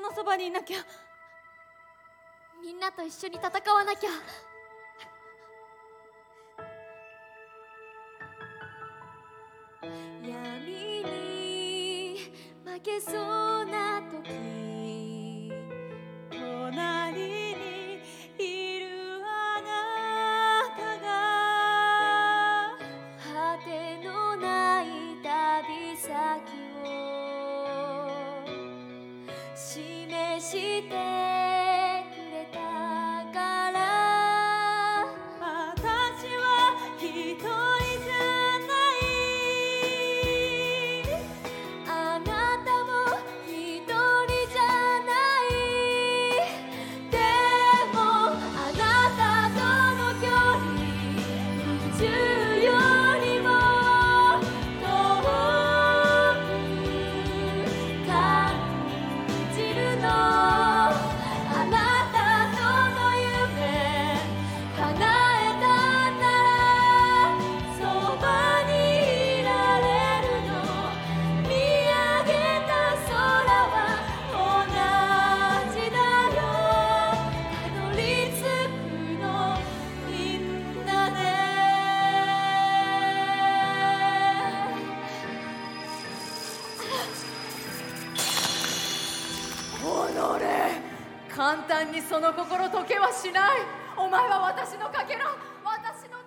なのそばにいなきゃ。みんなと一緒に戦わなきゃ。闇に負けそうな時隣にいるあなたが。果てのない旅先。して簡単にその心解けはしない。お前は私のかけら。私の